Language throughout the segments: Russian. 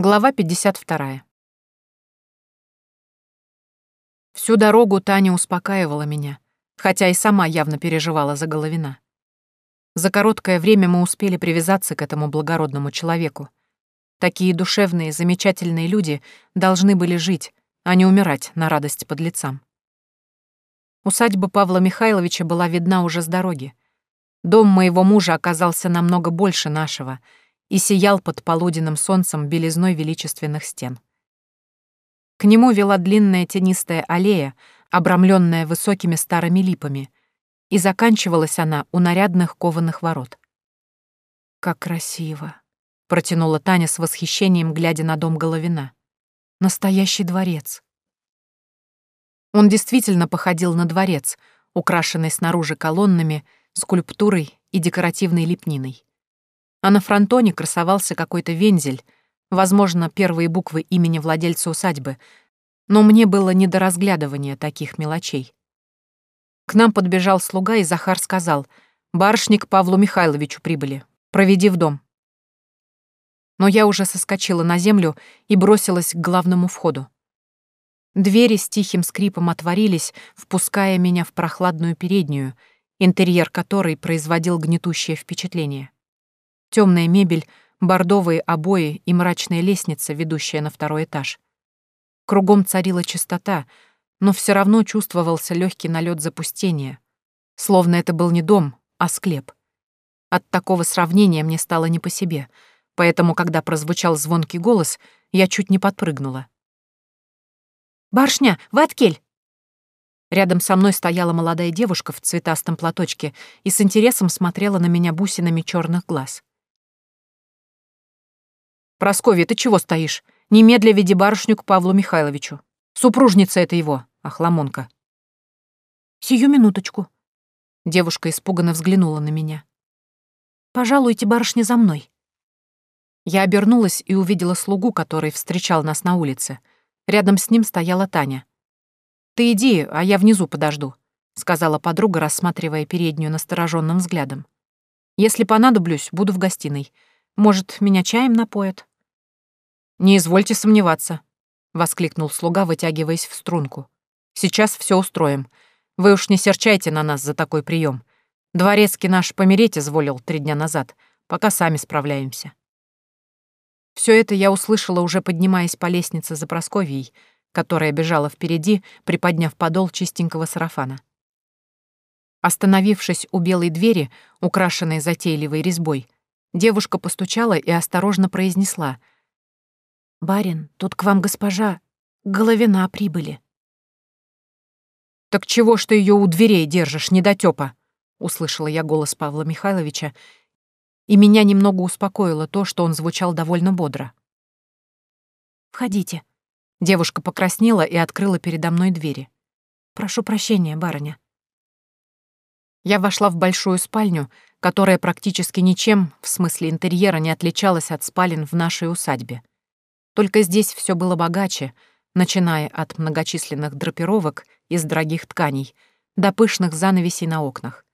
Глава 52. Всю дорогу Таня успокаивала меня, хотя и сама явно переживала за Головина. За короткое время мы успели привязаться к этому благородному человеку. Такие душевные, замечательные люди должны были жить, а не умирать на радость подлецам. Усадьба Павла Михайловича была видна уже с дороги. Дом моего мужа оказался намного больше нашего — и сиял под полуденным солнцем белизной величественных стен. К нему вела длинная тенистая аллея, обрамленная высокими старыми липами, и заканчивалась она у нарядных кованых ворот. «Как красиво!» — протянула Таня с восхищением, глядя на дом Головина. «Настоящий дворец!» Он действительно походил на дворец, украшенный снаружи колоннами, скульптурой и декоративной лепниной а на фронтоне красовался какой-то вензель, возможно, первые буквы имени владельца усадьбы, но мне было не до разглядывания таких мелочей. К нам подбежал слуга, и Захар сказал, «Барышник Павлу Михайловичу прибыли. Проведи в дом». Но я уже соскочила на землю и бросилась к главному входу. Двери с тихим скрипом отворились, впуская меня в прохладную переднюю, интерьер которой производил гнетущее впечатление. Темная мебель, бордовые обои и мрачная лестница, ведущая на второй этаж. Кругом царила чистота, но все равно чувствовался легкий налет запустения, словно это был не дом, а склеп. От такого сравнения мне стало не по себе, поэтому, когда прозвучал звонкий голос, я чуть не подпрыгнула. «Барышня, Ваткель!» Рядом со мной стояла молодая девушка в цветастом платочке и с интересом смотрела на меня бусинами черных глаз. «Прасковья, ты чего стоишь? Немедля веди барышню к Павлу Михайловичу. Супружница это его, охламонка». «Сию минуточку». Девушка испуганно взглянула на меня. «Пожалуйте, барышня, за мной». Я обернулась и увидела слугу, который встречал нас на улице. Рядом с ним стояла Таня. «Ты иди, а я внизу подожду», — сказала подруга, рассматривая переднюю настороженным взглядом. «Если понадоблюсь, буду в гостиной. Может, меня чаем напоят?» «Не извольте сомневаться», — воскликнул слуга, вытягиваясь в струнку. «Сейчас все устроим. Вы уж не серчайте на нас за такой прием. Дворецкий наш помереть изволил три дня назад, пока сами справляемся». Все это я услышала, уже поднимаясь по лестнице за Просковией, которая бежала впереди, приподняв подол чистенького сарафана. Остановившись у белой двери, украшенной затейливой резьбой, девушка постучала и осторожно произнесла — «Барин, тут к вам госпожа Головина прибыли». «Так чего ж ты ее у дверей держишь, недотёпа?» — услышала я голос Павла Михайловича, и меня немного успокоило то, что он звучал довольно бодро. «Входите». Девушка покраснела и открыла передо мной двери. «Прошу прощения, барыня». Я вошла в большую спальню, которая практически ничем, в смысле интерьера, не отличалась от спален в нашей усадьбе. Только здесь все было богаче, начиная от многочисленных драпировок из дорогих тканей до пышных занавесей на окнах.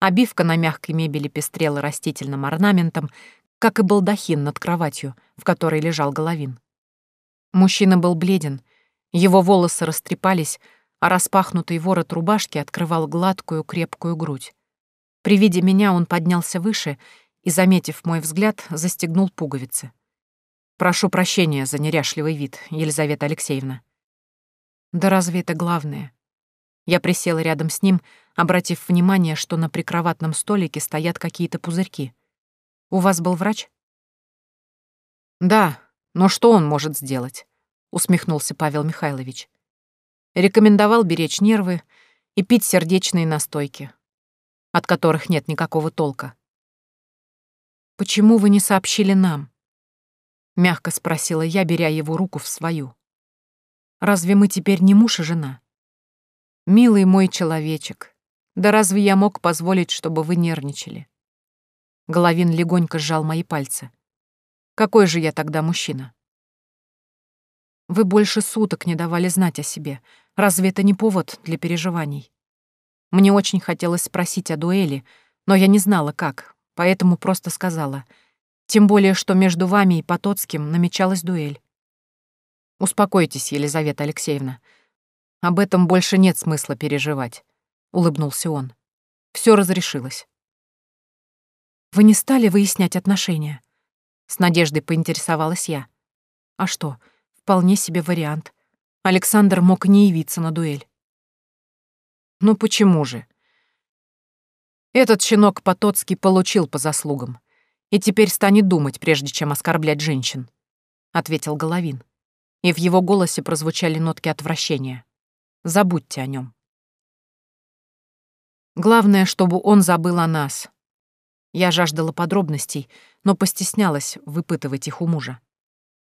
Обивка на мягкой мебели пестрела растительным орнаментом, как и балдахин над кроватью, в которой лежал Головин. Мужчина был бледен, его волосы растрепались, а распахнутый ворот рубашки открывал гладкую крепкую грудь. При виде меня он поднялся выше и, заметив мой взгляд, застегнул пуговицы. Прошу прощения за неряшливый вид, Елизавета Алексеевна. Да разве это главное? Я присела рядом с ним, обратив внимание, что на прикроватном столике стоят какие-то пузырьки. У вас был врач? Да, но что он может сделать? Усмехнулся Павел Михайлович. Рекомендовал беречь нервы и пить сердечные настойки, от которых нет никакого толка. Почему вы не сообщили нам? — мягко спросила я, беря его руку в свою. «Разве мы теперь не муж и жена?» «Милый мой человечек, да разве я мог позволить, чтобы вы нервничали?» Головин легонько сжал мои пальцы. «Какой же я тогда мужчина?» «Вы больше суток не давали знать о себе. Разве это не повод для переживаний?» Мне очень хотелось спросить о дуэли, но я не знала, как, поэтому просто сказала — Тем более, что между вами и Потоцким намечалась дуэль. Успокойтесь, Елизавета Алексеевна. Об этом больше нет смысла переживать, улыбнулся он. Все разрешилось. Вы не стали выяснять отношения? С надеждой поинтересовалась я. А что, вполне себе вариант. Александр мог не явиться на дуэль. Ну почему же? Этот щенок Потоцкий получил по заслугам и теперь станет думать, прежде чем оскорблять женщин, — ответил Головин. И в его голосе прозвучали нотки отвращения. Забудьте о нем. Главное, чтобы он забыл о нас. Я жаждала подробностей, но постеснялась выпытывать их у мужа.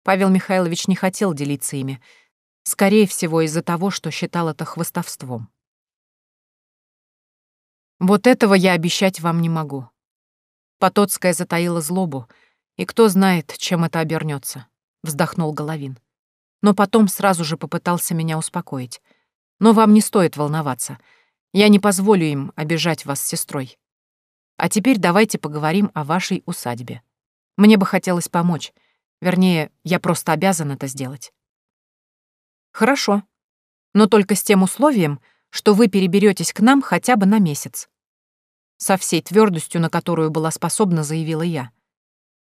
Павел Михайлович не хотел делиться ими, скорее всего, из-за того, что считал это хвостовством. Вот этого я обещать вам не могу. Потоцкая затаила злобу, и кто знает, чем это обернется, вздохнул Головин. Но потом сразу же попытался меня успокоить. Но вам не стоит волноваться. Я не позволю им обижать вас с сестрой. А теперь давайте поговорим о вашей усадьбе. Мне бы хотелось помочь. Вернее, я просто обязан это сделать. Хорошо. Но только с тем условием, что вы переберетесь к нам хотя бы на месяц. Со всей твердостью, на которую была способна, заявила я.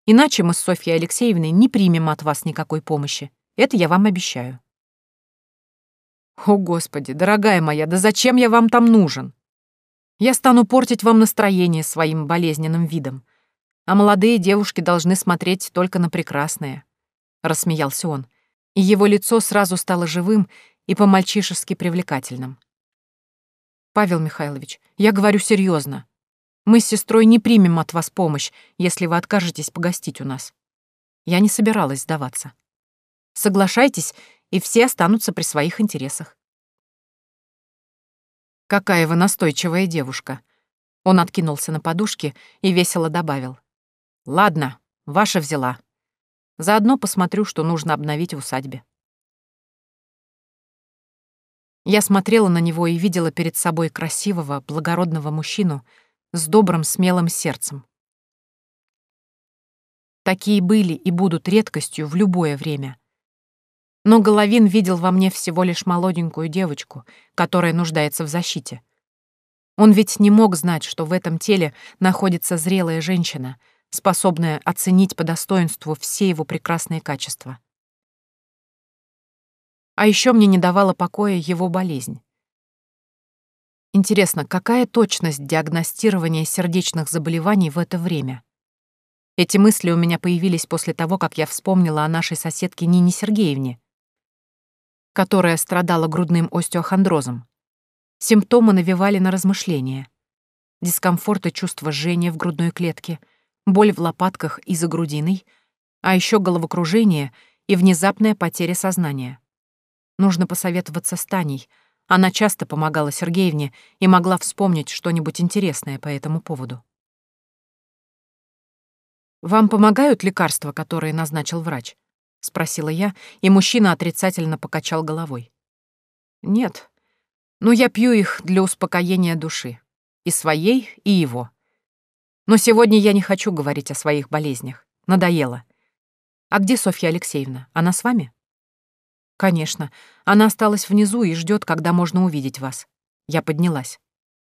Иначе мы с Софьей Алексеевной не примем от вас никакой помощи. Это я вам обещаю. О, Господи, дорогая моя, да зачем я вам там нужен? Я стану портить вам настроение своим болезненным видом. А молодые девушки должны смотреть только на прекрасное. Рассмеялся он, и его лицо сразу стало живым и по-мальчишески привлекательным. Павел Михайлович, я говорю серьезно. Мы с сестрой не примем от вас помощь, если вы откажетесь погостить у нас. Я не собиралась сдаваться. Соглашайтесь, и все останутся при своих интересах. Какая вы настойчивая девушка. Он откинулся на подушке и весело добавил. Ладно, ваша взяла. Заодно посмотрю, что нужно обновить в усадьбе. Я смотрела на него и видела перед собой красивого, благородного мужчину с добрым, смелым сердцем. Такие были и будут редкостью в любое время. Но Головин видел во мне всего лишь молоденькую девочку, которая нуждается в защите. Он ведь не мог знать, что в этом теле находится зрелая женщина, способная оценить по достоинству все его прекрасные качества. А еще мне не давала покоя его болезнь. Интересно, какая точность диагностирования сердечных заболеваний в это время? Эти мысли у меня появились после того, как я вспомнила о нашей соседке Нине Сергеевне, которая страдала грудным остеохондрозом. Симптомы навевали на размышления. Дискомфорт и чувство жжения в грудной клетке, боль в лопатках и за грудиной, а еще головокружение и внезапная потеря сознания. Нужно посоветоваться с Таней. Она часто помогала Сергеевне и могла вспомнить что-нибудь интересное по этому поводу. «Вам помогают лекарства, которые назначил врач?» — спросила я, и мужчина отрицательно покачал головой. «Нет. Но я пью их для успокоения души. И своей, и его. Но сегодня я не хочу говорить о своих болезнях. Надоело. А где Софья Алексеевна? Она с вами?» «Конечно. Она осталась внизу и ждет, когда можно увидеть вас». Я поднялась.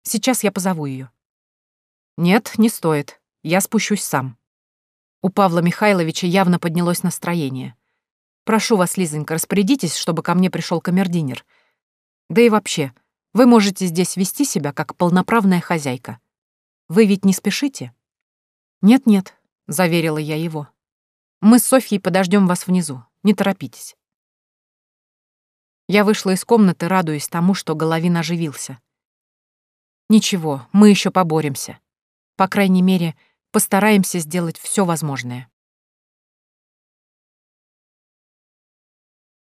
«Сейчас я позову ее. «Нет, не стоит. Я спущусь сам». У Павла Михайловича явно поднялось настроение. Прошу вас, Лизонька, распорядитесь, чтобы ко мне пришел камердинер. Да и вообще, вы можете здесь вести себя как полноправная хозяйка. Вы ведь не спешите? Нет-нет, заверила я его. Мы с Софьей подождем вас внизу. Не торопитесь. Я вышла из комнаты, радуясь тому, что Головин оживился. Ничего, мы еще поборемся. По крайней мере, постараемся сделать все возможное.